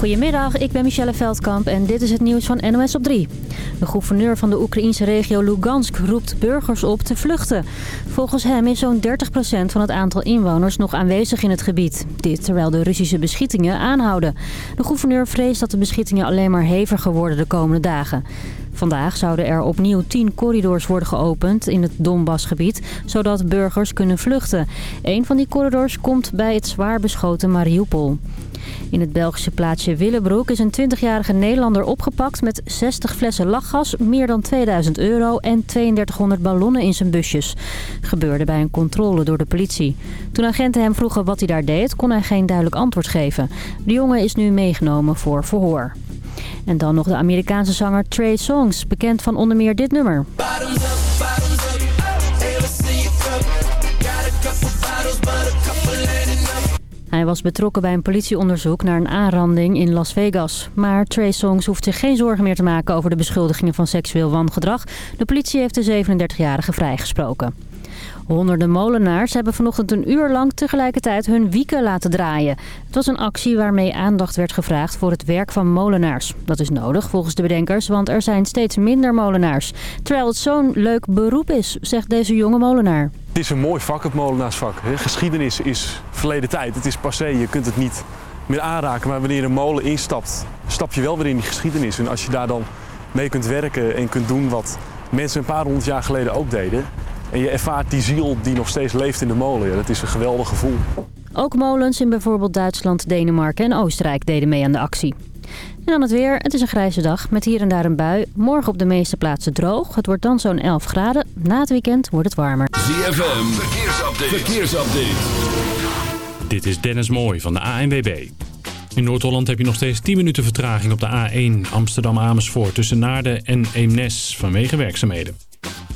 Goedemiddag, ik ben Michelle Veldkamp en dit is het nieuws van NOS op 3. De gouverneur van de Oekraïnse regio Lugansk roept burgers op te vluchten. Volgens hem is zo'n 30% van het aantal inwoners nog aanwezig in het gebied. Dit terwijl de Russische beschietingen aanhouden. De gouverneur vreest dat de beschietingen alleen maar heviger worden de komende dagen. Vandaag zouden er opnieuw 10 corridors worden geopend in het Donbassgebied, zodat burgers kunnen vluchten. Een van die corridors komt bij het zwaar beschoten Mariupol. In het Belgische plaatsje Willebroek is een 20-jarige Nederlander opgepakt met 60 flessen lachgas, meer dan 2000 euro en 3200 ballonnen in zijn busjes. Gebeurde bij een controle door de politie. Toen agenten hem vroegen wat hij daar deed, kon hij geen duidelijk antwoord geven. De jongen is nu meegenomen voor verhoor. En dan nog de Amerikaanse zanger Trey Songz, bekend van onder meer dit nummer. Hij was betrokken bij een politieonderzoek naar een aanranding in Las Vegas. Maar Trey Songz hoeft zich geen zorgen meer te maken over de beschuldigingen van seksueel wangedrag. De politie heeft de 37-jarige vrijgesproken. Honderden molenaars hebben vanochtend een uur lang tegelijkertijd hun wieken laten draaien. Het was een actie waarmee aandacht werd gevraagd voor het werk van molenaars. Dat is nodig volgens de bedenkers, want er zijn steeds minder molenaars. Terwijl het zo'n leuk beroep is, zegt deze jonge molenaar. Het is een mooi vak, het molenaarsvak. Geschiedenis is verleden tijd. Het is passé, je kunt het niet meer aanraken. Maar wanneer een molen instapt, stap je wel weer in die geschiedenis. En als je daar dan mee kunt werken en kunt doen wat mensen een paar honderd jaar geleden ook deden... En je ervaart die ziel die nog steeds leeft in de molen. Ja, dat is een geweldig gevoel. Ook molens in bijvoorbeeld Duitsland, Denemarken en Oostenrijk deden mee aan de actie. En dan het weer. Het is een grijze dag met hier en daar een bui. Morgen op de meeste plaatsen droog. Het wordt dan zo'n 11 graden. Na het weekend wordt het warmer. ZFM, verkeersupdate. verkeersupdate. Dit is Dennis Mooij van de ANWB. In Noord-Holland heb je nog steeds 10 minuten vertraging op de A1 Amsterdam-Amersfoort... tussen Naarden en Eemnes vanwege werkzaamheden.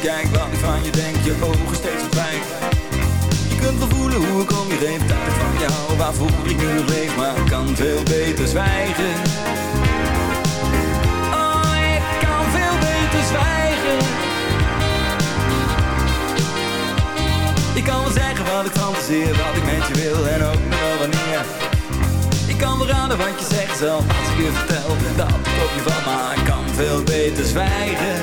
Kijk wat ik van je denk, je ogen steeds verdwijnt Je kunt wel voelen hoe ik om je heen Dat van jou, waar voel ik nu leef Maar ik kan veel beter zwijgen. Oh, ik kan veel beter zwijgen. Ik kan wel zeggen wat ik fantaseer Wat ik met je wil en ook nog wel wanneer. Ik kan wel raden wat je zegt zelf Als ik je vertel dat ik je van Maar ik kan veel beter zwijgen.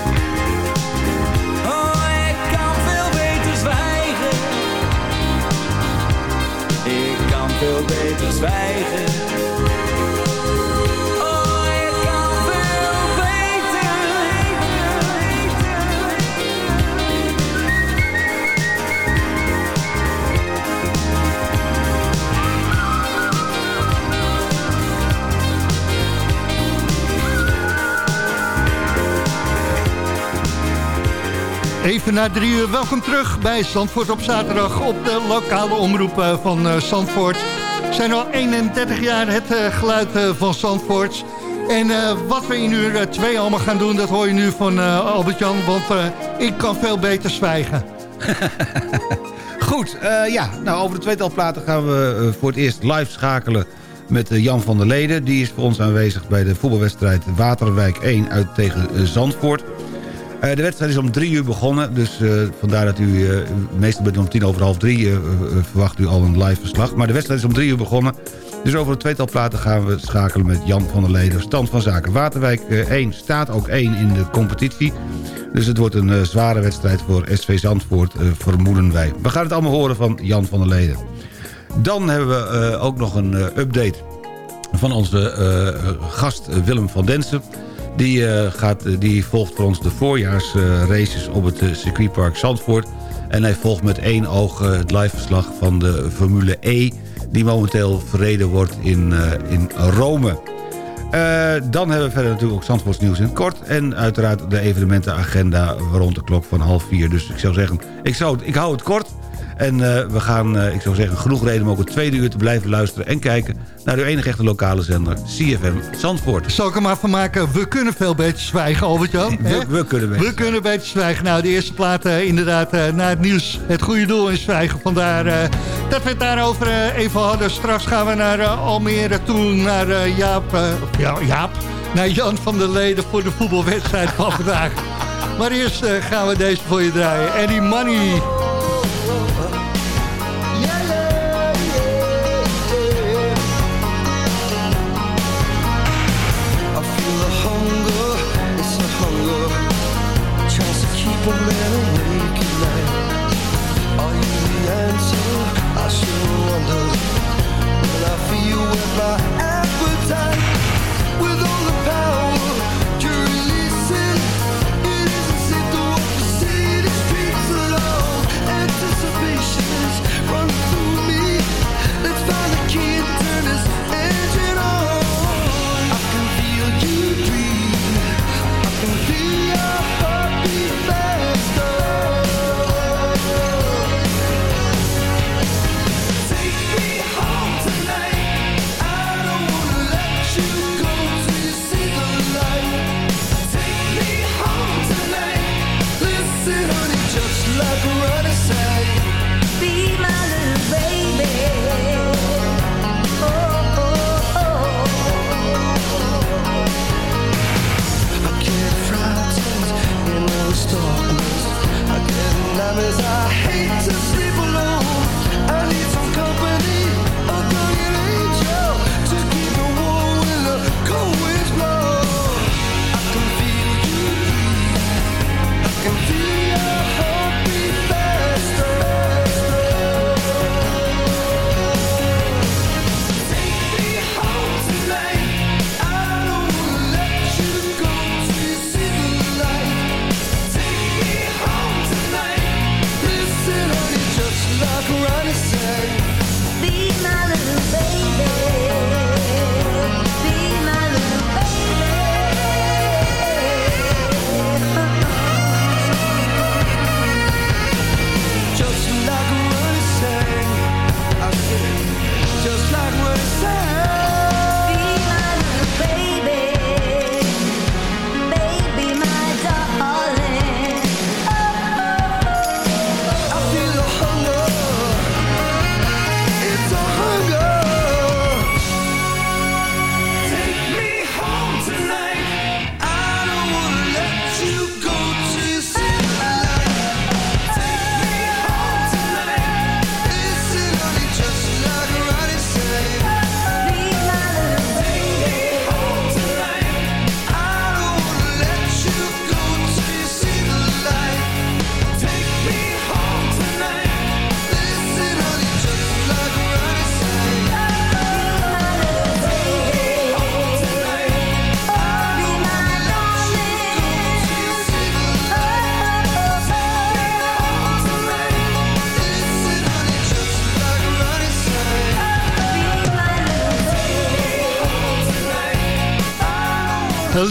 veel beter zwijgen Even na drie uur, welkom terug bij Zandvoort op zaterdag op de lokale omroep eh, van uh, Zandvoort. We zijn al 31 jaar het uh, geluid van Zandvoort. En wat we in uur 2 allemaal gaan doen, dat hoor je nu van Albert-Jan, want ik kan veel beter zwijgen. Goed, ja, nou over de tweetal platen gaan we voor het eerst live schakelen met Jan van der Leden. Die is voor ons aanwezig bij de voetbalwedstrijd Waterwijk 1 uit tegen Zandvoort. Uh, de wedstrijd is om drie uur begonnen. Dus uh, vandaar dat u uh, meestal bent om tien over half drie... verwacht u al een live verslag. Maar de wedstrijd is om drie uur begonnen. Dus over een tweetal platen gaan we schakelen met Jan van der Leden. Stand van zaken. Waterwijk 1 staat ook 1 in de competitie. Dus het wordt een zware wedstrijd voor SV Zandvoort, vermoeden wij. We gaan het allemaal horen van Jan van der Leden. Dan hebben we ook nog een update van onze gast Willem van Densen... Die, uh, gaat, eh, die volgt voor ons de voorjaarsraces op het uh, circuitpark Zandvoort. En hij volgt met één oog het liveverslag van de Formule E... die momenteel verreden wordt in, in Rome. dan hebben we verder natuurlijk ook Zandvoorts nieuws in het kort. En uiteraard de evenementenagenda rond de klok van half vier. Dus ik zou zeggen, ik, zou, ik hou het kort... En uh, we gaan, uh, ik zou zeggen, genoeg reden om ook het tweede uur te blijven luisteren... en kijken naar uw enige echte lokale zender, CFM Zandvoort. Zal ik er maar van maken, we kunnen veel beter zwijgen, Albert-Jan. We, we, kunnen beter We kunnen beter zwijgen. Nou, de eerste plaat uh, inderdaad naar het nieuws. Het goede doel in zwijgen. Vandaar dat we het daarover even hadden. Straks gaan we naar Almere toe, naar Jaap, ja, Jaap, naar Jan van der Leden voor de voetbalwedstrijd van vandaag. Maar eerst gaan we deze voor je draaien. Eddie Money... never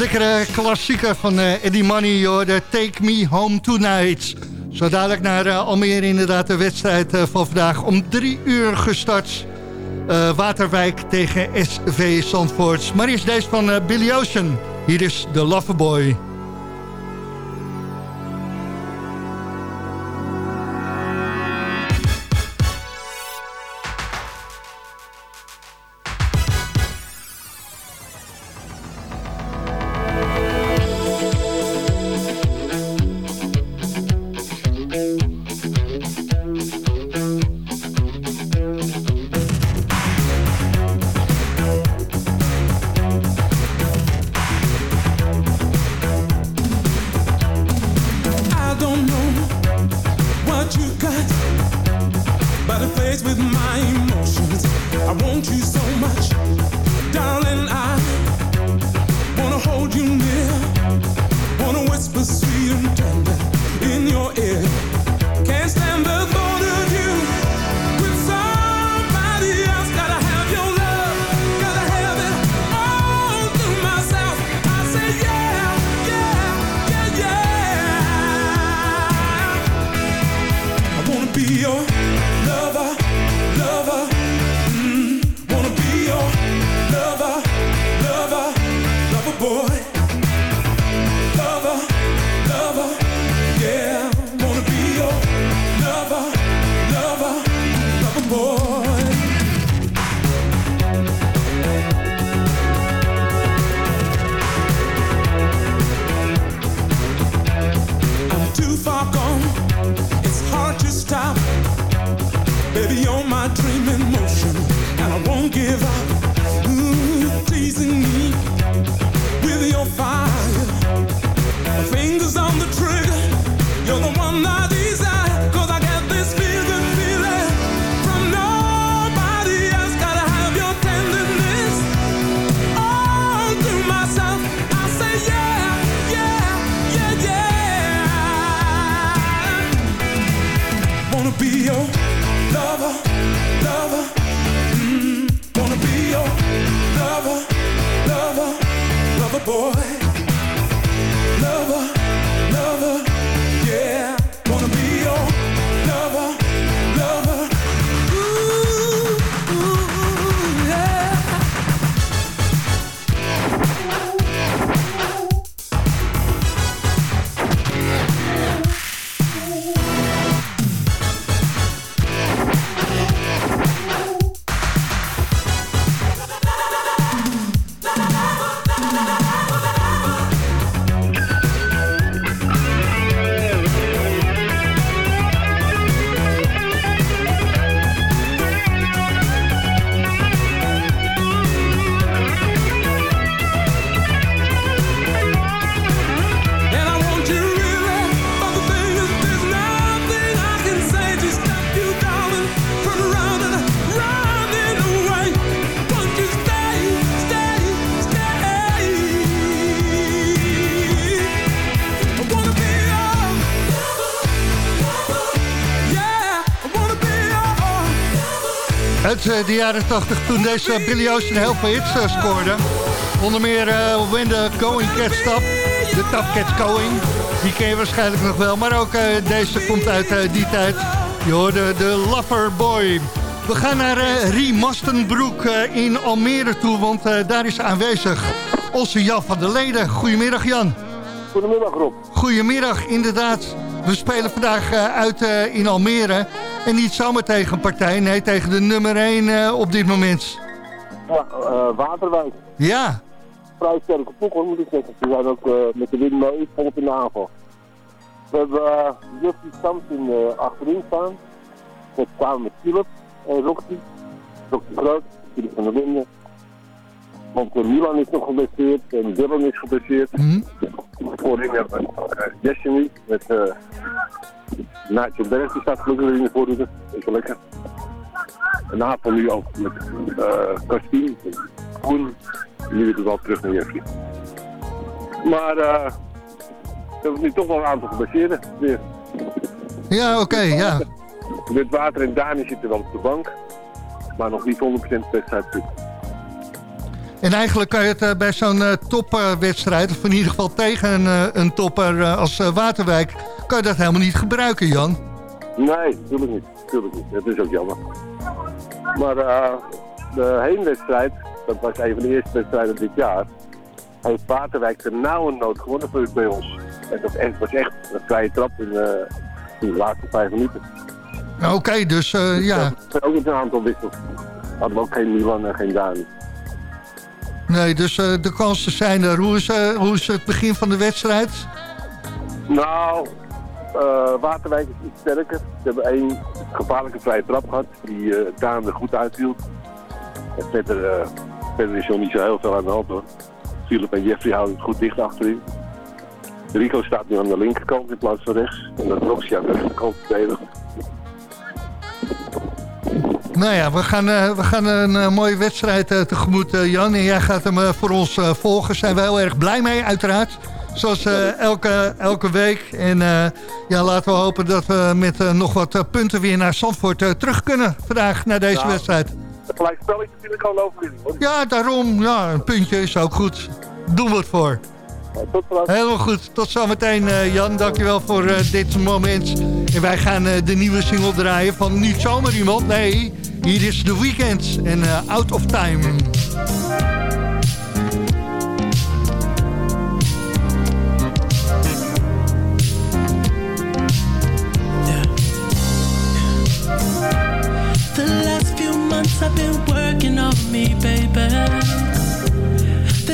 lekkere klassieker van uh, Eddie Money, hoor, de Take Me Home Tonight. Zo dadelijk naar uh, Almere inderdaad de wedstrijd uh, van vandaag om drie uur gestart. Waterwijk tegen SV Zandvoort. Maar eerst deze van Billy Ocean. Hier is The Loverboy. Uit de jaren 80 toen deze Billy Ocean heel veel hits uh, scoorde. Onder meer uh, When the Going Cat Stop, The Top Cat's Going. Die ken je waarschijnlijk nog wel. Maar ook uh, deze komt uit uh, die tijd. Je hoorde de Lover Boy. We gaan naar uh, Rie Mastenbroek in Almere toe, want daar is aanwezig onze Jan van der Leden. Goedemiddag Jan. Goedemiddag Rob. Goedemiddag, inderdaad. We spelen vandaag uit in Almere. En niet zomaar tegen een partij, nee, tegen de nummer 1 uh, op dit moment. Ja, uh, Waterwijk. Ja. Vrij sterke ploeg hoor, moet ik zeggen. Ze zijn ook uh, met de wind mee, volop in de aanval. We hebben uh, Justy Samson achterin staan. We kwamen met Philip en Roxy. Roxy Groot, Philip van der Linden. Want Milan is nog geblesseerd en Dylan is geblesseerd. Mm -hmm. Voorin hebben we met Nigel Berg staat gelukkig in de voorhoede. Is wel lekker. En Apel nu ook met uh, Koen. Nu weer wel terug naar Jeffrey. Maar uh, we hebben nu toch wel een aantal gebaseerden weer. Ja, oké, okay, ja. Met water en Dani zitten wel op de bank. Maar nog niet 100% wedstrijd. En eigenlijk kan je het bij zo'n topwedstrijd... of in ieder geval tegen een topper als Waterwijk... kan je dat helemaal niet gebruiken, Jan. Nee, natuurlijk niet. Natuurlijk niet. Dat is ook jammer. Maar de heenwedstrijd, dat was een van de eerste wedstrijden dit jaar... heeft Waterwijk de nauwe nood gewonnen bij ons. En dat was echt een vrije trap in, in de laatste vijf minuten. Oké, dus uh, ja. Ook een aantal wissels. Hadden we ook geen Milan en geen Dani. Nee, dus uh, de kansen zijn er. Hoe is, uh, hoe is het begin van de wedstrijd? Nou, Waterwijk is iets sterker. Ze hebben één gevaarlijke vrije trap gehad die uh, Daan er goed uithield. En verder, is er niet zo heel veel aan de hand hoor. Philip en Jeffrey houden het goed dicht achterin. Rico staat nu aan de linkerkant in plaats van rechts. En dat Roxy aan de rechterkant verdedigen. Nou ja, we gaan, uh, we gaan een uh, mooie wedstrijd uh, tegemoet, Jan. En jij gaat hem voor ons volgen. Zijn we heel erg blij mee, uiteraard. Zoals elke, elke week. En ja, laten we hopen dat we met nog wat punten weer naar Zandvoort terug kunnen. Vandaag naar deze ja, wedstrijd. Het gelijk spelletje natuurlijk al overwinning. Ja, daarom. Ja, een puntje is ook goed. Doen we het voor. Tot Helemaal goed. Tot zometeen, uh, Jan. Dankjewel voor uh, dit moment. En wij gaan uh, de nieuwe single draaien van niet zomaar iemand. Nee, hier is The Weeknd en Out of Time. The last few months I've been working on me, baby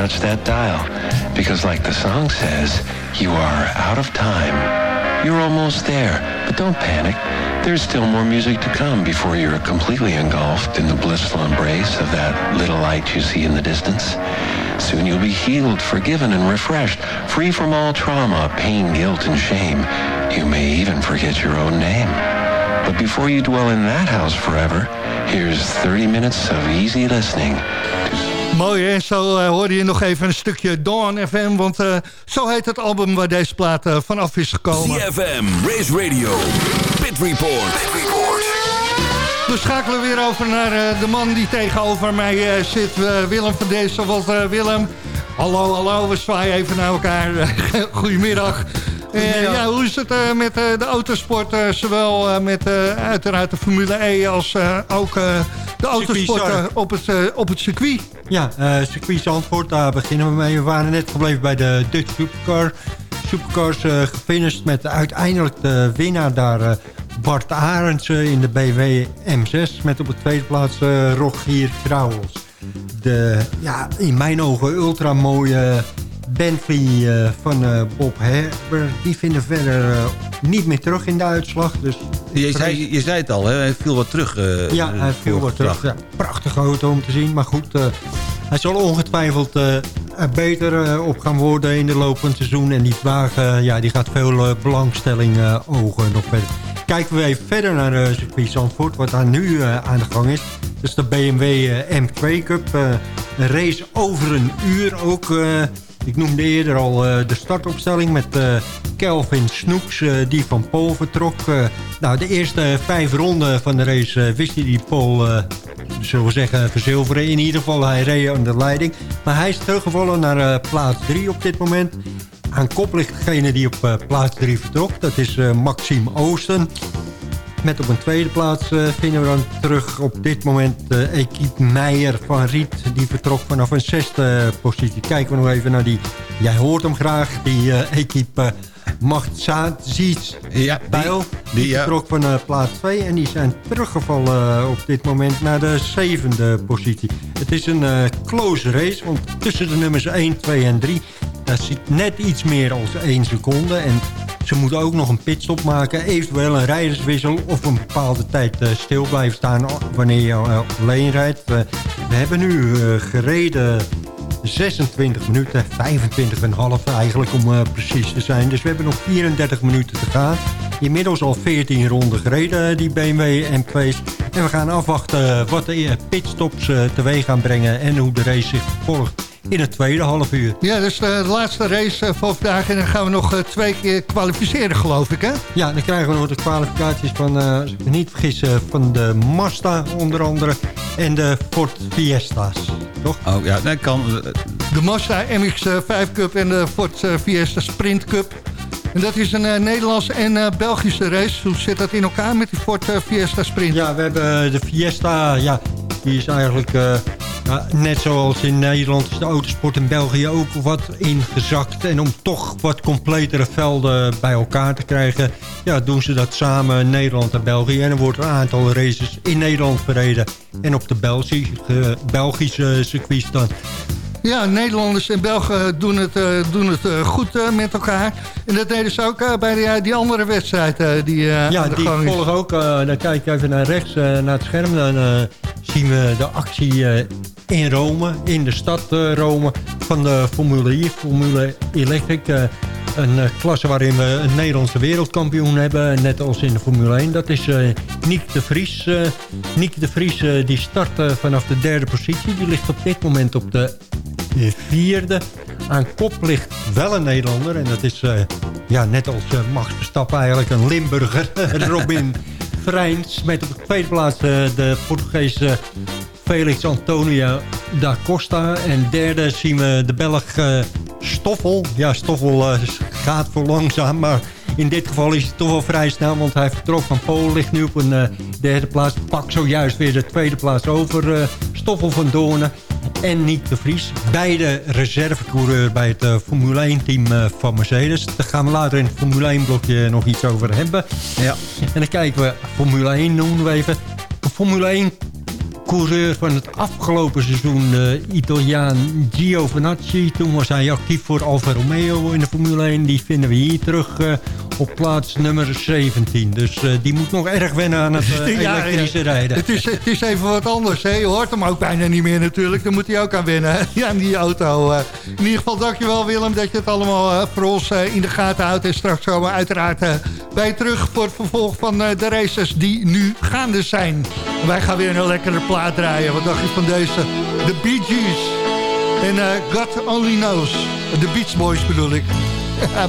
Touch that dial. Because like the song says, you are out of time. You're almost there, but don't panic. There's still more music to come before you're completely engulfed in the blissful embrace of that little light you see in the distance. Soon you'll be healed, forgiven, and refreshed, free from all trauma, pain, guilt, and shame. You may even forget your own name. But before you dwell in that house forever, here's 30 minutes of easy listening Mooi, hè? Zo uh, hoorde je nog even een stukje Dawn FM, want uh, zo heet het album waar deze plaat uh, vanaf is gekomen. CFM, Race Radio, Pit Report. Pit Report. We schakelen weer over naar de man die tegenover mij zit. Willem van Dezen. Want Willem, hallo, hallo, we zwaaien even naar elkaar. Goedemiddag. ja, hoe is het met de autosport? zowel met uiteraard de Formule E als ook de autosport op, het, op het circuit. Ja, circuit Zandvoort, daar beginnen we mee. We waren net gebleven bij de Dutch Supercar. Supercars uh, gefinished met uiteindelijk de winnaar daar... Bart Arendsen in de BMW M6 met op de tweede plaats uh, Rogier Krauwels. De, ja, in mijn ogen ultra mooie Bentley uh, van uh, Bob Herber. Die vinden verder niet meer terug in de uitslag. Dus je, zei, je zei het al, hè? hij viel wat terug. ja, hij viel wat terug. Ja, prachtige auto om te zien. Maar goed, hij zal ongetwijfeld beter op gaan worden in de het seizoen. En die wagen ja, die gaat veel belangstelling ogen nog verder kijken we even verder naar uh, circuit Zandvoort. Wat daar nu aan de gang is. Dus de BMW uh, M2 Cup. een race over een uur ook. Ik noemde eerder al de startopstelling met Kelvin Snoeks. die van Pool vertrok. nou, de eerste vijf ronden van de race wist hij die Pool... zullen we zeggen, verzilveren. In ieder geval, hij reed aan de leiding. Maar hij is teruggevallen naar plaats 3 op dit moment. Aan kop ligt degene die op plaats 3 vertrok. Dat is Maxime Oosten. Met op een tweede plaats uh, vinden we dan terug op dit moment uh, Equipe Meijer van Riet. Die vertrok vanaf een zesde positie. Kijken we nog even naar die, jij hoort hem graag, die Equipe Macht Ziet ja, Bijl. Die, die vertrok van plaats 2 en die zijn teruggevallen op dit moment naar de zevende positie. Het is een close race, want tussen de nummers 1, 2 en 3 dat zit net iets meer dan 1 seconde. En ze moeten ook nog een pitstop maken. Eventueel een rijderswissel of een bepaalde tijd uh, stil blijven staan wanneer je uh, alleen rijdt. we hebben nu uh, gereden 26 minuten, 25,5 eigenlijk om precies te zijn. Dus we hebben nog 34 minuten te gaan. Inmiddels al 14 ronden gereden, die BMW M2's. En we gaan afwachten wat de pitstops teweeg gaan brengen en hoe de race zich volgt in het tweede half uur. Ja, dus de laatste race eh, van vandaag. En dan gaan we nog eh, twee keer kwalificeren, geloof ik, hè? Ja, dan krijgen we nog de kwalificaties van, uh, als ik me niet vergis, van de Mazda onder andere. En de Ford Fiesta's, toch? Oh ja, dat kan. De Mazda MX-5 Cup en de Ford Fiesta Sprint Cup. En dat is een Nederlandse en Belgische race. Hoe zit dat in elkaar met die Ford Fiesta Sprint? Ja, we hebben de Fiesta, ja, die is eigenlijk net zoals in Nederland is de autosport in België ook wat ingezakt. En om toch wat completere velden bij elkaar te krijgen... Ja, doen ze dat samen Nederland en België. En dan wordt een aantal races in Nederland verreden. En op de Belgische, Belgische circuits dan. Ja, Nederlanders en Belgen doen het, uh, doen het uh, goed uh, met elkaar. En dat deden ze ook bij die, die andere wedstrijd die Ja, die volgen ook. dan kijk ik even naar rechts, naar het scherm. Dan zien we de actie in Rome, in de stad Rome, van de Formule I, Formule Electric. een klasse waarin we een Nederlandse wereldkampioen hebben, net als in de Formule 1. Dat is Nick de Vries. Nick de Vries die start vanaf de derde positie. Die ligt op dit moment op de vierde. Aan kop ligt wel een Nederlander. En dat is uh, ja, net als uh, Max Verstappen eigenlijk een Limburger. Robin Freins. Met op de tweede plaats uh, de Portugese Felix Antonio da Costa. En derde zien we de Belg Stoffel. Ja, Stoffel gaat voor langzaam. Maar in dit geval is hij toch wel vrij snel. Want hij vertrok van Polen. Ligt nu op een derde plaats. Pak zojuist weer de tweede plaats over. Stoffel van Doornen en Nick de Vries. Beide reservecoureur bij het uh, Formule 1 team uh, van Mercedes. Daar gaan we later in het Formule 1 blokje nog iets over hebben. Ja. En dan kijken we, Formule 1 noemen we even. Formule 1 coureur van het afgelopen seizoen, de Italiaan Giovinazzi. Toen was hij actief voor Alfa Romeo in de Formule 1. Die vinden we hier terug op plaats nummer 17. Dus uh, die moet nog erg wennen aan het uh, elektrische ja, rijden. Het is, het is even wat anders. Hè? Je hoort hem ook bijna niet meer natuurlijk. Dan moet hij ook aan wennen ja, aan die auto. in ieder geval dankjewel Willem dat je het allemaal voor ons in de gaten houdt. En straks komen we uiteraard bij terug voor het vervolg van de races die nu gaande zijn. wij gaan weer een lekkere plaats draaien. Wat dacht je van deze? The Bee Gees. En God Only Knows. De Beach Boys bedoel ik. ja,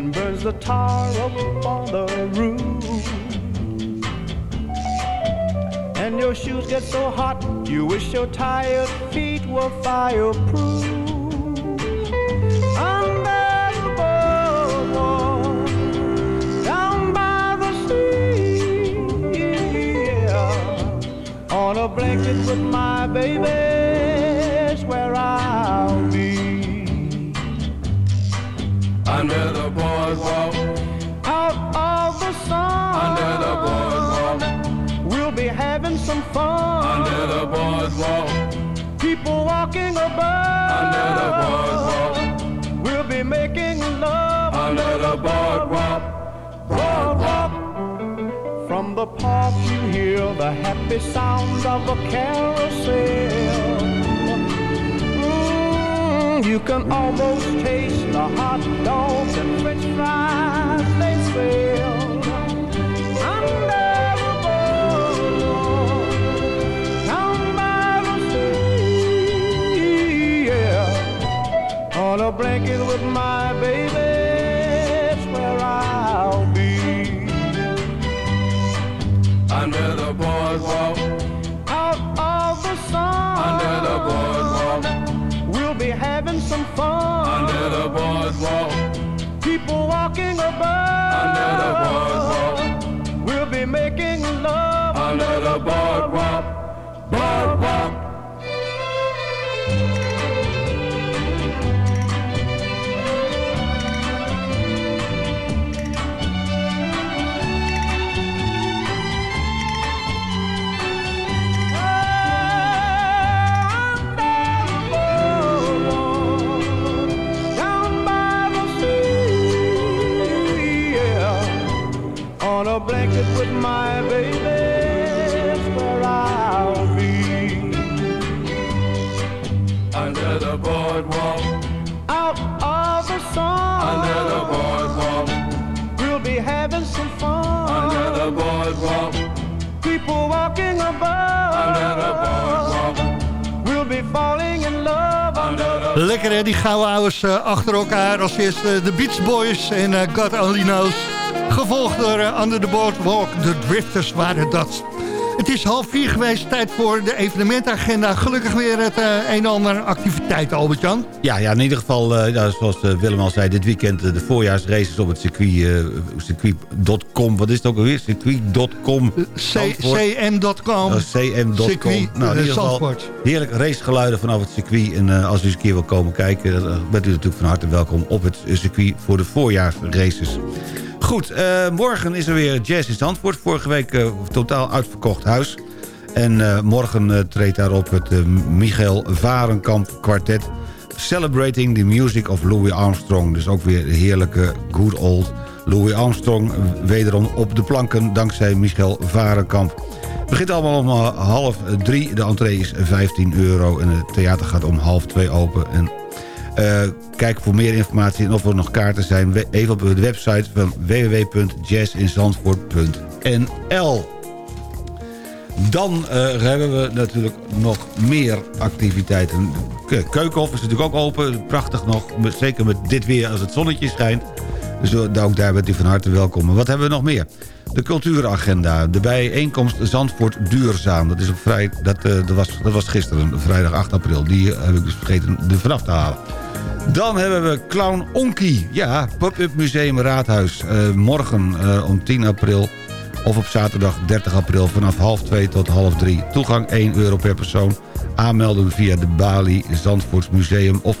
And burns the tar up on the roof, and your shoes get so hot, you wish your tired feet were fireproof. Under the boardwalk, down by the sea, on a blanket with my baby's boardwalk, people walking above. Under the boardwalk. we'll be making love. under the boardwalk, boardwalk. From the park you hear the happy sounds of a carousel. Mm, you can almost taste the hot dogs and french fries they sell. Blanket with my baby, it's where I'll be. under the boardwalk, Out of the sun, under the boardwalk, we'll be having some fun. under the boardwalk, People walking above, under the boardwalk, we'll be making love. under the boardwalk, boardwalk. Lekker hè, die gouden ouders uh, achter elkaar. Als eerst uh, de Beach Boys en uh, God Only. Gevolgd door Under the Boardwalk, de Drifters waren dat. Het is half vier geweest, tijd voor de evenementagenda. Gelukkig weer het uh, een en ander activiteit, Albert-Jan. Ja, ja, in ieder geval, uh, ja, zoals uh, Willem al zei... dit weekend de voorjaarsraces op het circuit, circuit.com. Wat is het ook alweer? Circuit.com. cm.com. cm.com. Nou, in ieder geval heerlijk racegeluiden vanaf het circuit. En als u eens een keer wil komen kijken... bent u natuurlijk van harte welkom op het circuit voor de voorjaarsraces. Goed, uh, morgen is er weer Jazz in Zandvoort. Vorige week uh, totaal uitverkocht huis. En uh, morgen treedt daarop het Michael Varenkamp kwartet... Celebrating the Music of Louis Armstrong. Dus ook weer heerlijke good old Louis Armstrong. Wederom op de planken dankzij Michael Varenkamp. Het begint allemaal om half drie. De entree is 15 euro en het theater gaat om half twee open. En kijk voor meer informatie en of er nog kaarten zijn... even op de website van www.jazzinzandvoort.nl Dan uh, hebben we natuurlijk nog meer activiteiten. Keukenhof is natuurlijk ook open. Prachtig nog, zeker met dit weer als het zonnetje schijnt. Dus ook daar bent u van harte welkom. wat hebben we nog meer? De cultuuragenda. De bijeenkomst Zandvoort Duurzaam. Dat, is vrij, dat, uh, dat, was, dat was gisteren, vrijdag 8 april. Die heb ik dus vergeten er vanaf te halen. Dan hebben we Clown Onky. Ja, Pop-up Museum Raadhuis. Uh, morgen om 10 april of op zaterdag 30 april vanaf half 2 tot half 3. Toegang 1 euro per persoon. Aanmelden via de Bali Zandvoorts Museum. Of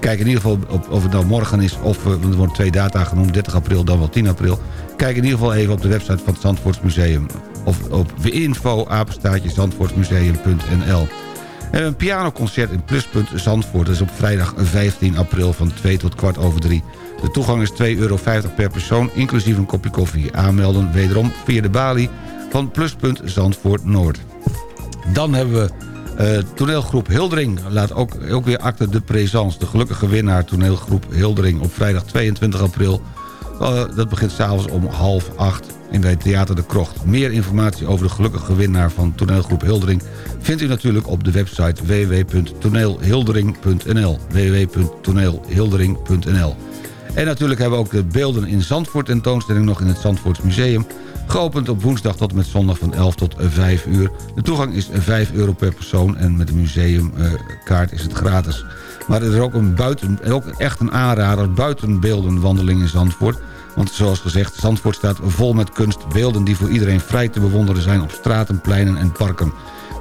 kijk in ieder geval op, of het nou morgen is of er worden twee data genoemd. 30 april dan wel 10 april. Kijk in ieder geval even op de website van het Zandvoorts Museum. Of op info apenstaatje zandvoortsmuseum.nl een pianoconcert in Pluspunt Zandvoort. Is op vrijdag 15 april van 2 tot kwart over 3. De toegang is 2,50 euro per persoon, inclusief een kopje koffie. Aanmelden wederom via de balie van Pluspunt Zandvoort Noord. Dan hebben we uh, toneelgroep Hildering. Laat ook, ook weer acte de présence. De gelukkige winnaar toneelgroep Hildering op vrijdag 22 april. Uh, dat begint s'avonds om half acht in bij Theater de Krocht. Meer informatie over de gelukkige winnaar van toneelgroep Hildering... vindt u natuurlijk op de website www.toneelhildering.nl www.toneelhildering.nl En natuurlijk hebben we ook de beelden in Zandvoort tentoonstelling nog in het Zandvoorts Museum... geopend op woensdag tot met zondag van 11 tot 5 uur. De toegang is 5 euro per persoon en met de museumkaart is het gratis. Maar er is ook, een buiten, ook echt een aanrader buitenbeeldenwandeling in Zandvoort... Want zoals gezegd, Zandvoort staat vol met kunst. Beelden die voor iedereen vrij te bewonderen zijn op straten, pleinen en parken.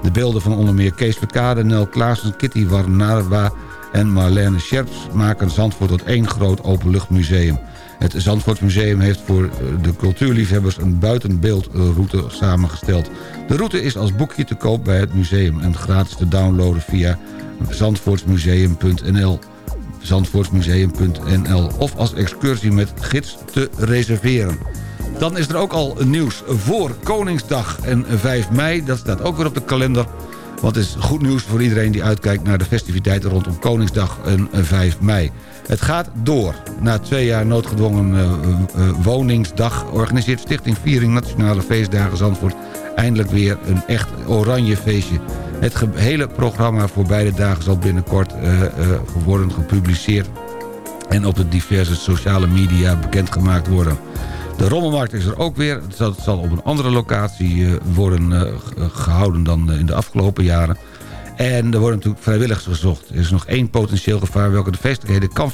De beelden van onder meer Kees Verkade, Nel Klaassen, Kitty Warnarwa en Marlene Scherps... maken Zandvoort tot één groot openluchtmuseum. Het Zandvoortsmuseum heeft voor de cultuurliefhebbers een buitenbeeldroute samengesteld. De route is als boekje te koop bij het museum en gratis te downloaden via zandvoortsmuseum.nl zandvoortsmuseum.nl of als excursie met gids te reserveren. Dan is er ook al nieuws voor Koningsdag en 5 mei. Dat staat ook weer op de kalender. Wat is goed nieuws voor iedereen die uitkijkt naar de festiviteiten rondom Koningsdag en 5 mei. Het gaat door. Na twee jaar noodgedwongen uh, uh, woningsdag organiseert Stichting Viering Nationale Feestdagen Zandvoort eindelijk weer een echt oranje feestje. Het hele programma voor beide dagen zal binnenkort worden gepubliceerd... en op de diverse sociale media bekendgemaakt worden. De rommelmarkt is er ook weer. Het zal op een andere locatie worden gehouden dan in de afgelopen jaren. En er worden natuurlijk vrijwilligers gezocht. Er is nog één potentieel gevaar welke de vestigheden kan,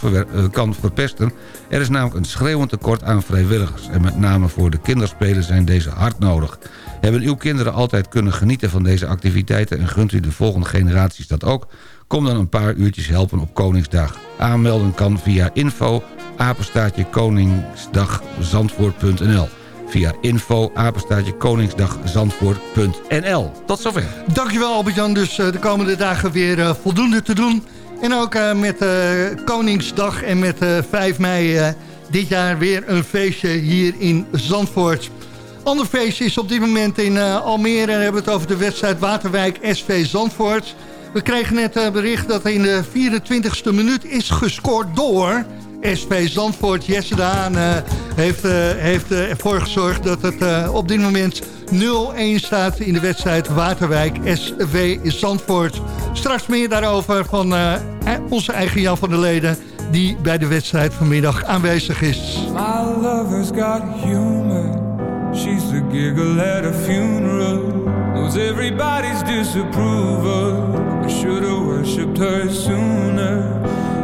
kan verpesten. Er is namelijk een schreeuwend tekort aan vrijwilligers. En met name voor de kinderspelen zijn deze hard nodig. Hebben uw kinderen altijd kunnen genieten van deze activiteiten... en gunt u de volgende generaties dat ook? Kom dan een paar uurtjes helpen op Koningsdag. Aanmelden kan via info apenstaatje koningsdagzandvoort.nl via info koningsdagzandvoort.nl. Tot zover. Dankjewel Albert-Jan. Dus uh, de komende dagen weer uh, voldoende te doen. En ook uh, met Koningsdag en met 5 mei dit jaar weer een feestje hier in Zandvoort. Ander feestje is op dit moment in Almere. We hebben het over de wedstrijd Waterwijk SV Zandvoort. We kregen net bericht dat in de 24e minuut is gescoord door SV Zandvoort. Jesse Daan uh, heeft, uh, heeft uh, ervoor gezorgd dat het op dit moment 0-1 staat in de wedstrijd Waterwijk SV Zandvoort. Straks meer daarover van onze eigen Jan van der Leden die bij de wedstrijd vanmiddag aanwezig is. My lover's got humor. She's the giggle at a funeral. Knows everybody's disapproval. I should have worshipped her sooner.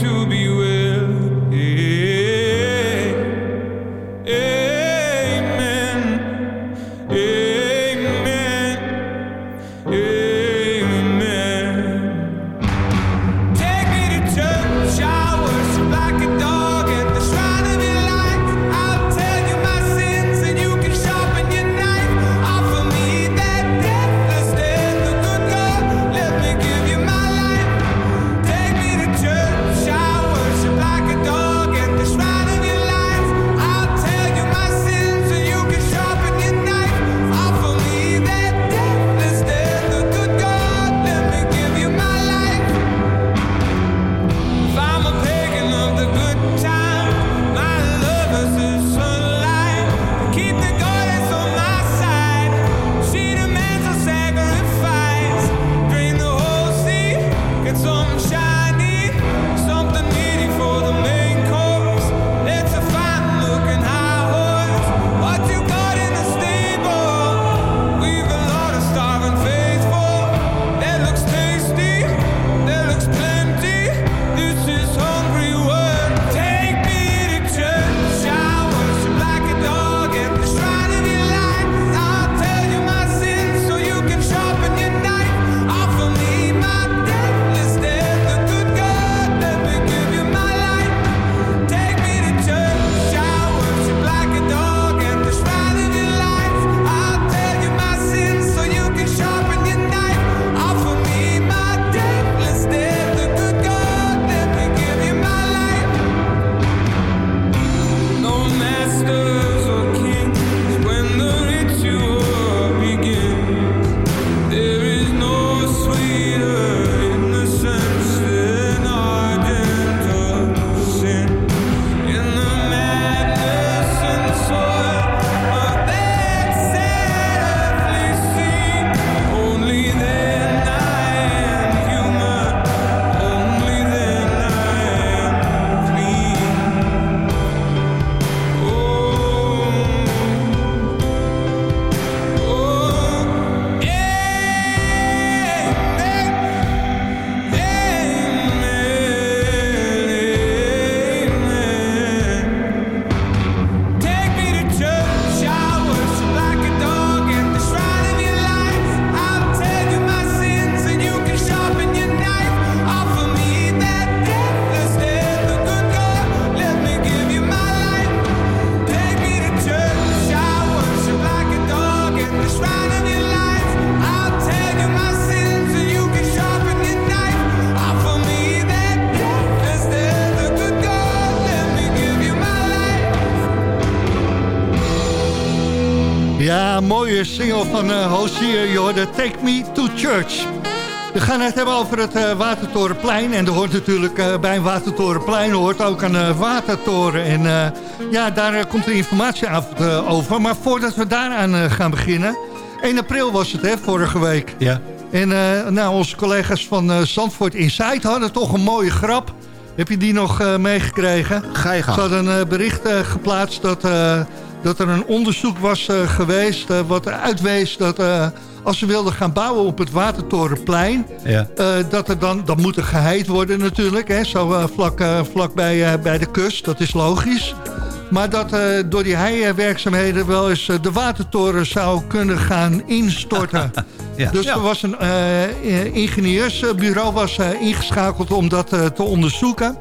to be van uh, Hozier, joh, de Take Me to Church. We gaan het hebben over het uh, Watertorenplein. En er hoort natuurlijk uh, bij een Watertorenplein hoort ook een uh, watertoren. En ja, daar komt een informatieavond over. Maar voordat we daaraan gaan beginnen... 1 april was het, hè, vorige week. Ja. En nou, onze collega's van Zandvoort Insight hadden toch een mooie grap. Heb je die nog meegekregen? Ga je. Ze hadden een bericht geplaatst dat, dat er een onderzoek was uh, geweest... Uh, wat uitwees dat uh, als ze wilden gaan bouwen op het Watertorenplein... Ja. Dat er dan, dan moet er geheid worden natuurlijk. Hè, zo vlak, vlak bij, bij de kust, dat is logisch. Maar dat uh, door die heiwerkzaamheden wel eens uh, de watertoren zou kunnen gaan instorten. Ja. Dus Ja. er was een uh, ingenieursbureau was, ingeschakeld om dat te onderzoeken.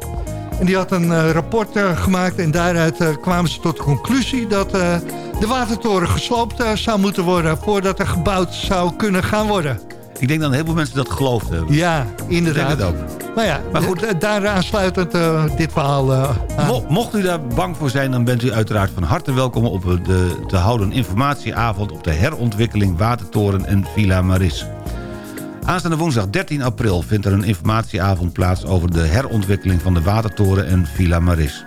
En die had een eh, rapport eh, gemaakt en daaruit eh, kwamen ze tot de conclusie... dat de watertoren gesloopt zou moeten worden... voordat er gebouwd zou kunnen gaan worden. Ik denk dat heel veel mensen dat geloofd hebben. Ja, inderdaad. Ik denk het ook. Maar ja, Maar goed. daar aansluitend dit verhaal aan. Mo- mocht u daar bang voor zijn, dan bent u uiteraard van harte welkom... op de te houden informatieavond op de herontwikkeling Watertoren en Villa Maris. Aanstaande woensdag 13 april vindt er een informatieavond plaats... over de herontwikkeling van de Watertoren en Villa Maris.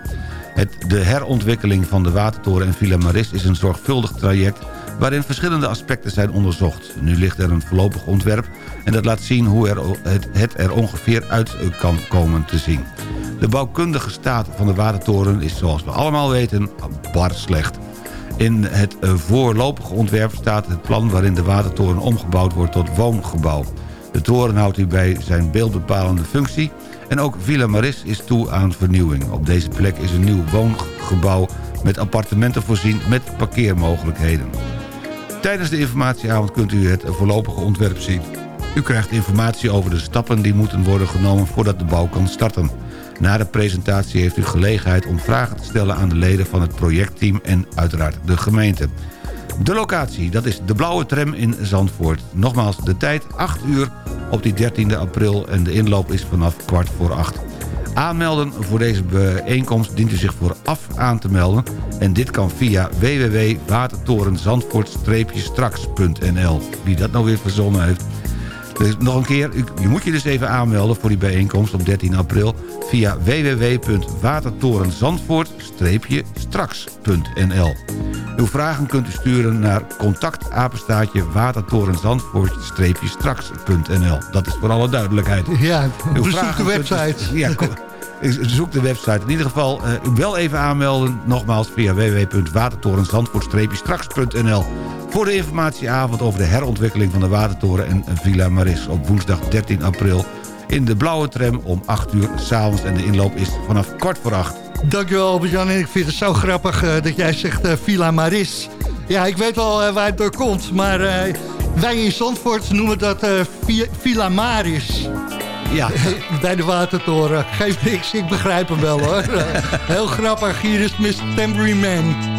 Het, de herontwikkeling van de Watertoren en Villa Maris is een zorgvuldig traject... waarin verschillende aspecten zijn onderzocht. Nu ligt er een voorlopig ontwerp... en dat laat zien hoe er, het, er ongeveer uit kan komen te zien. De bouwkundige staat van de Watertoren is zoals we allemaal weten bar slecht. In het eh, voorlopige ontwerp staat het plan waarin de Watertoren omgebouwd wordt tot woongebouw. De toren houdt hierbij zijn beeldbepalende functie en ook Villa Maris is toe aan vernieuwing. Op deze plek is een nieuw woongebouw met appartementen voorzien met parkeermogelijkheden. Tijdens de informatieavond kunt u het voorlopige ontwerp zien. U krijgt informatie over de stappen die moeten worden genomen voordat de bouw kan starten. Na de presentatie heeft u gelegenheid om vragen te stellen aan de leden van het projectteam en uiteraard de gemeente. De locatie, dat is de blauwe tram in Zandvoort. Nogmaals, de tijd 8 uur op die 13e april en de inloop is vanaf kwart voor 8. Aanmelden voor deze bijeenkomst dient u zich vooraf aan te melden... en dit kan via www.watertorenzandvoort-straks.nl. Wie dat nou weer verzonnen heeft... Dus nog een keer, je moet je dus even aanmelden voor die bijeenkomst op 13 april... via www.watertorenzandvoort-straks.nl Uw vragen kunt u sturen naar contactapenstaatje watertorenzandvoort-straks.nl Dat is voor alle duidelijkheid. Ja, Uw bezoek de u- website. ja, ko- zoek de website. In ieder geval eh, wel even aanmelden. Nogmaals via www.watertorenzandvoortstraks.nl Voor de informatieavond over de herontwikkeling van de Watertoren en Villa Maris op woensdag 13 april in de blauwe tram om 8 uur s'avonds en de inloop is vanaf kwart voor 8. Dankjewel Albert-Jan. Ik vind het zo grappig eh, dat jij zegt eh, Villa Maris. Ja, ik weet wel waar het door komt. Maar wij in Zandvoort noemen dat Vi- Villa Maris. Ja. Bij de Watertoren. Geef niks, ik begrijp hem wel hoor. Heel grappig. Hier is Mr. Tambourine Man.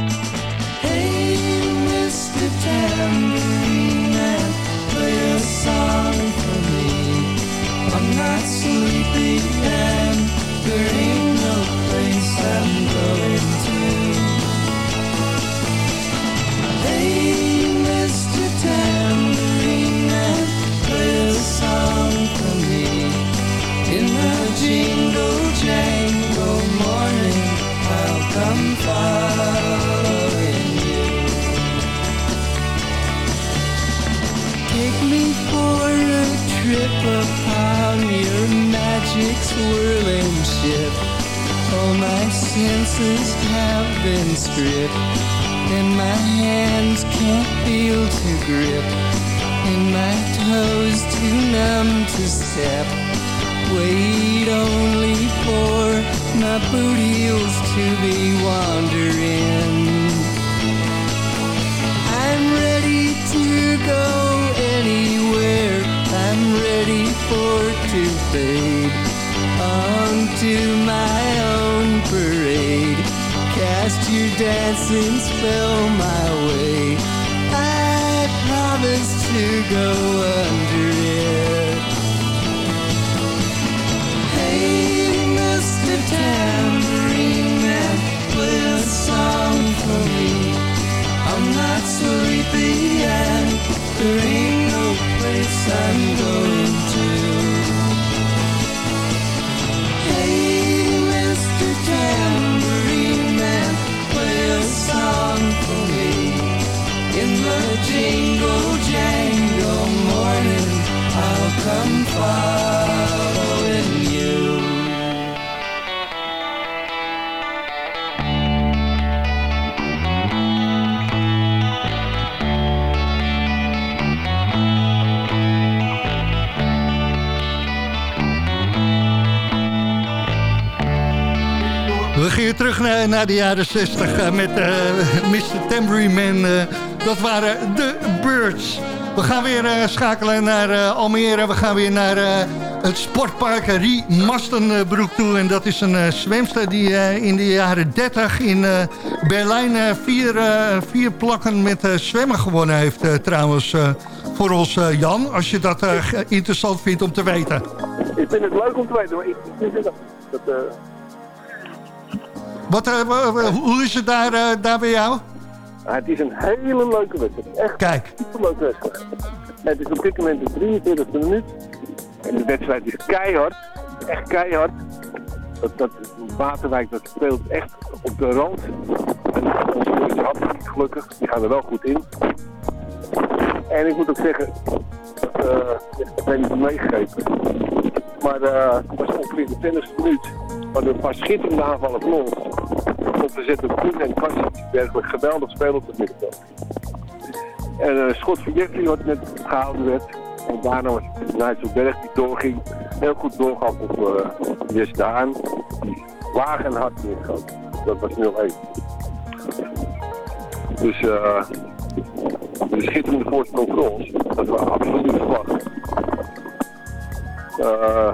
Trip upon your magic swirling ship. All my senses have been stripped, and my hands can't feel to grip, and my toes too numb to step. Wait only for my boot heels to be wandering. De jaren 60 eh, met eh, Mr. Tambourine Man. eh, dat waren de Birds. We gaan weer schakelen naar Almere. We gaan weer naar het sportpark Rie Mastenbroek toe. En dat is een zwemster die in de jaren 30 in Berlijn vier, vier plakken met zwemmen gewonnen heeft trouwens. voor ons Jan, als je dat interessant vindt om te weten. Ik vind het leuk om te weten, maar ik vind dat... dat Wat, hoe is het daar, daar bij jou? het is een hele leuke wedstrijd. Echt Kijk. een superleuke wedstrijd. Het is op dit moment de 43 e minuut. En de wedstrijd is keihard. Echt keihard. Dat, dat Waterwijk dat speelt echt op de rand. En onze jongens niet gelukkig. Die gaan er wel goed in. En ik moet ook zeggen, uh, ik ben niet meegegeven. Maar uh, het was ongeveer de 20 minuut. Maar een paar schitterende aanvallen van ons. Om te zetten Koen en Kassie, die werkelijk geweldig spelen op het middenveld. En een uh, schot van Jeffrey wat net gehouden werd. En daarna was het Nijtselberg die doorging. Heel goed doorgaf op uh, Jess Daan. Die laag en hard. Dat was 0-1. Dus uh, een schitterende voorsprong voor ons. Dat we absoluut niet verwachten. Uh,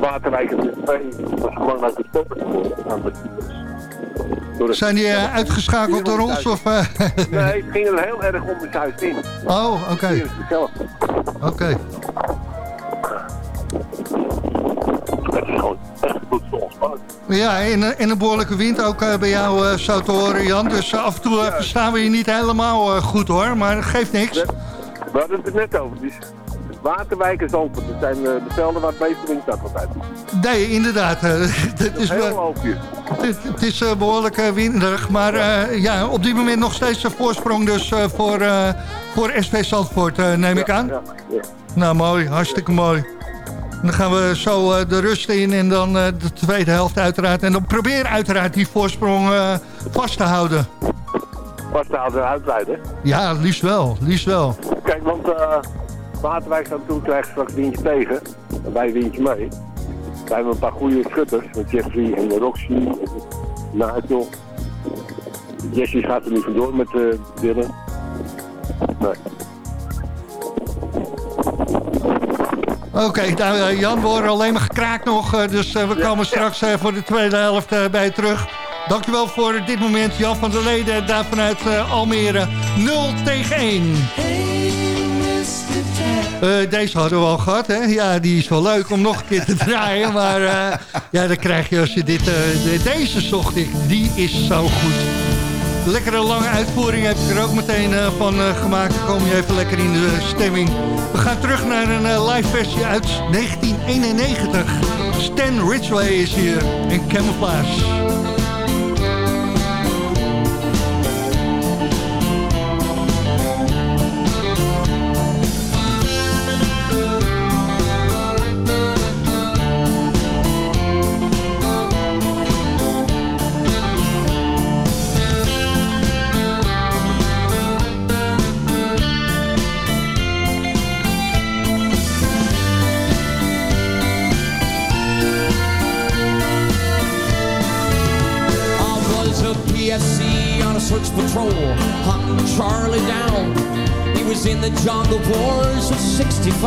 Waterwijk en 2 was gewoon uit de geworden keepers. Zijn die uh, uitgeschakeld door ons? Of, uh... nee, het ging er heel erg om de huis in. Oh, oké. Okay. Oké. Okay. Het is gewoon echt goed voor ons. Ja, en, en een behoorlijke wind ook uh, bij jou uh, zo te horen, Jan. Dus af en toe verstaan we je niet helemaal goed hoor, maar dat geeft niks. We hadden het er net over. Dus Waterwijk en Zandvoort, dat zijn uh, de velden waar het meeste wind staat altijd. Nee, inderdaad. het is, heel het, het is uh, behoorlijk uh, winderig, maar uh, ja, op dit moment nog steeds een voorsprong dus voor, voor SV Zandvoort, neem ik aan. Ja, ja. Nou, mooi. Hartstikke mooi. Dan gaan we zo de rust in en dan de tweede helft uiteraard. En dan probeer uiteraard die voorsprong vast te houden. Vast te houden en uitweiden? Ja, liefst wel. Liefst wel. Kijk, want... Waterwijk staat toen krijgt straks windje tegen. En wij windje mee. Wij hebben een paar goede schutters. Met Jeffrey en Roxy. Nigel. Jesse gaat er niet vandoor met uh, Dylan. Nee. Oké, okay, nou, Jan, we horen alleen maar gekraakt nog. Dus uh, we ja, komen straks uh, voor de tweede helft uh, bij je terug. Dankjewel voor dit moment, Jan van der Leden. Daar vanuit Almere 0 tegen 1. Uh, deze hadden we al gehad, hè? Ja, die is wel leuk om nog een keer te draaien. Maar uh, ja, dan krijg je als je dit... Uh, deze zocht ik, die is zo goed. Lekkere lange uitvoering heb ik er ook meteen van gemaakt. Kom je even lekker in de stemming. We gaan terug naar een live versie uit 1991. Stan Ridgway is hier in Camouflage. Charlie down. He was in the jungle wars of 65.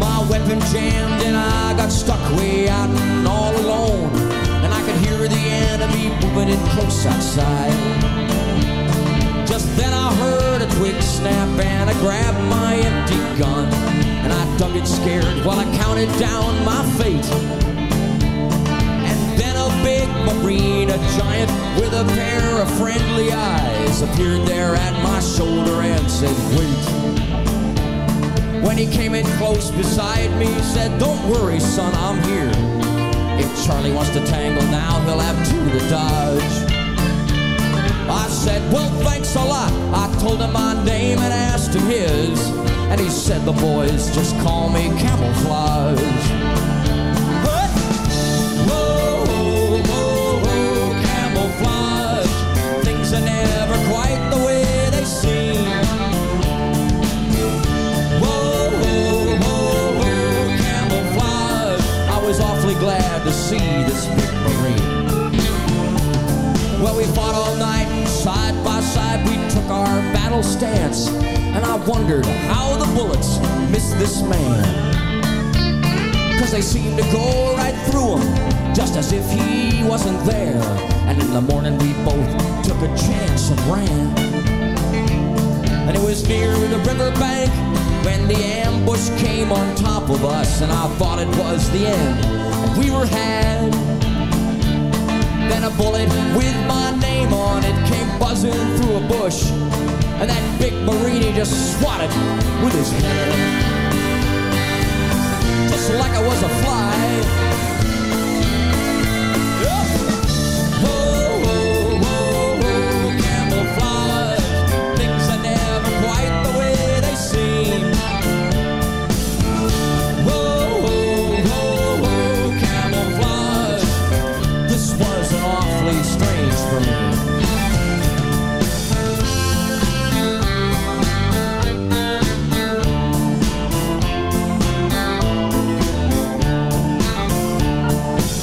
My weapon jammed and I got stuck way out and all alone. And I could hear the enemy moving in close outside. Just then I heard a twig snap and I grabbed my empty gun. And I dug it scared while I counted down my fate big marine, a giant with a pair of friendly eyes, appeared there at my shoulder and said, wait. When he came in close beside me, he said, don't worry, son, I'm here. If Charlie wants to tangle now, he'll have two to dodge. I said, well, thanks a lot. I told him my name and asked him his. And he said, the boys just call me camouflage. See this big. Well, we fought all night side by side we took our battle battle stance, and I wondered how the bullets missed this man. Cause they seemed to go right through him, just as if he wasn't there. And in the morning we both took a chance and ran. And it was near the riverbank when the ambush came on top of us, and I thought it was the end. We were had. Then a bullet with my name on it came buzzing through a bush, and that big Marini just swatted with his head, just like I was a fly. Awfully strange for me.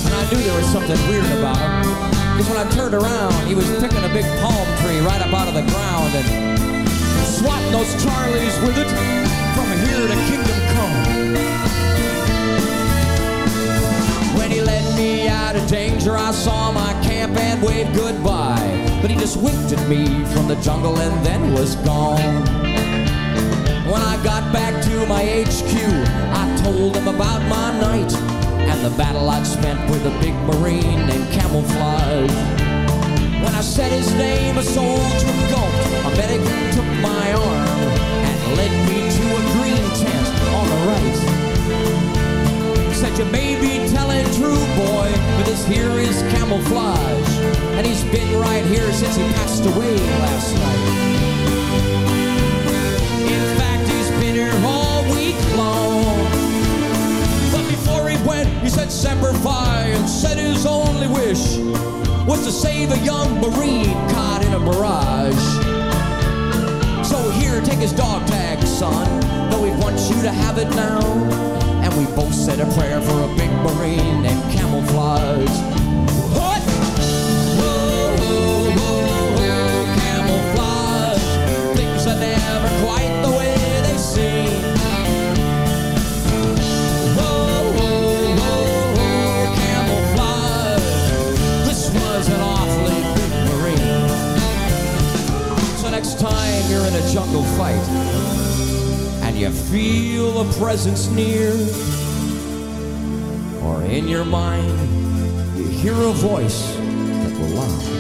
And I knew there was something weird about him. Because when I turned around, he was picking a big palm tree right up out of the ground and swatting those Charlies with it from here to Kingdom Come. Me out of danger, I saw my camp and waved goodbye. But he just winked at me from the jungle and then was gone. When I got back to my HQ, I told him about my night and the battle I'd spent with a big marine named Camouflage. When I said his name, a soldier gulped. A medic took my arm and led me Said you may be telling true, boy, but this here is camouflage. And he's been right here since he passed away last night. In fact, he's been here all week long. But before he went, he said Semper Fi and said his only wish was to save a young Marine caught in a mirage. So here, take his dog tag, son, though he wants you to have it now. We both said a prayer for a big Marine named Camouflage. Whoa, whoa, whoa, whoa, camouflage. Things are never quite the way they seem. Whoa, whoa, whoa, whoa, camouflage. This was an awfully big marine. So next time you're in a jungle fight and you feel a presence near, or in your mind you hear a voice that lie.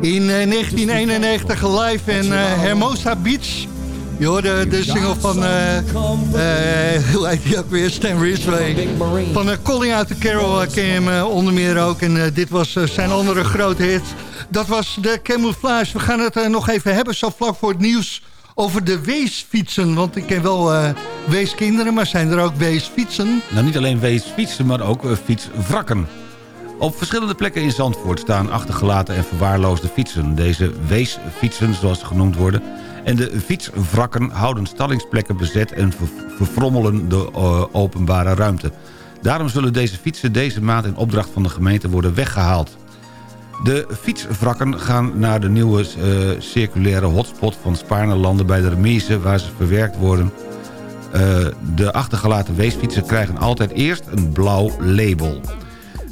In eh, 1991 live in eh, Hermosa Beach. Je hoorde de single van, eh, eh, hoe heet die ook weer, Stan Ridgway. Van uh, Calling Out the Carol uh, ken je hem eh, onder meer ook. En eh, dit was eh, zijn andere grote hit. Dat was de Camouflage. We gaan het eh, nog even hebben, zo vlak voor het nieuws, over de weesfietsen. Want ik ken wel eh, weeskinderen, maar zijn er ook weesfietsen? Nou, niet alleen weesfietsen, maar ook eh, fietswrakken. Op verschillende plekken in Zandvoort staan achtergelaten en verwaarloosde fietsen. Deze weesfietsen, zoals ze genoemd worden... en de fietswrakken houden stallingsplekken bezet... en ver- verfrommelen de openbare ruimte. Daarom zullen deze fietsen deze maand in opdracht van de gemeente worden weggehaald. De fietswrakken gaan naar de nieuwe eh, circulaire hotspot van Spaarnelanden bij de remise... waar ze verwerkt worden. Eh, de achtergelaten weesfietsen krijgen altijd eerst een blauw label.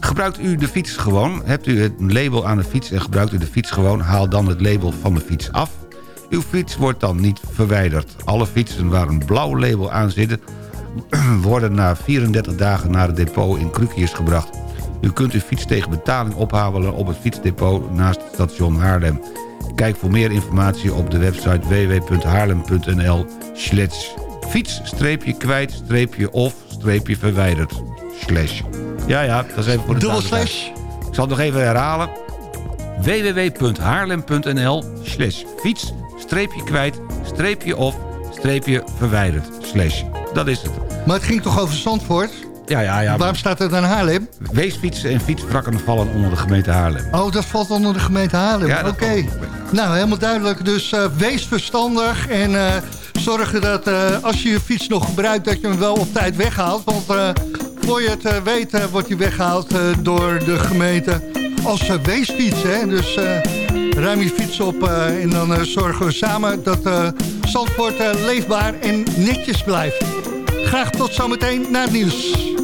Gebruikt u de fiets gewoon? Hebt u het label aan de fiets en gebruikt u de fiets gewoon? Haal dan het label van de fiets af. Uw fiets wordt dan niet verwijderd. Alle fietsen waar een blauw label aan zit... worden na 34 dagen naar het depot in Krukjes gebracht. U kunt uw fiets tegen betaling ophalen op het fietsdepot naast het station Haarlem. Kijk voor meer informatie op de website www.haarlem.nl slash fiets-kwijt-of-verwijderd slash. Ja, ja, dat is even voor de Dubbel slash? Ik zal het nog even herhalen. www.haarlem.nl slash fiets-kwijt-of-verwijderd slash. Dat is het. Maar het ging toch over Zandvoort? Ja, ja, ja. Waarom staat het aan Haarlem? Weesfietsen en fietswrakken vallen onder de gemeente Haarlem. Oh, dat valt onder de gemeente Haarlem. Oké. Nou, helemaal duidelijk. Dus uh, wees verstandig en eh, zorgen dat eh, als je je fiets nog gebruikt... dat je hem wel op tijd weghaalt. Want voor je het weet wordt hij weggehaald door de gemeente als weesfiets. Dus ruim je fiets op en dan zorgen we samen dat Zandvoort leefbaar en netjes blijft. Graag tot zometeen naar het nieuws.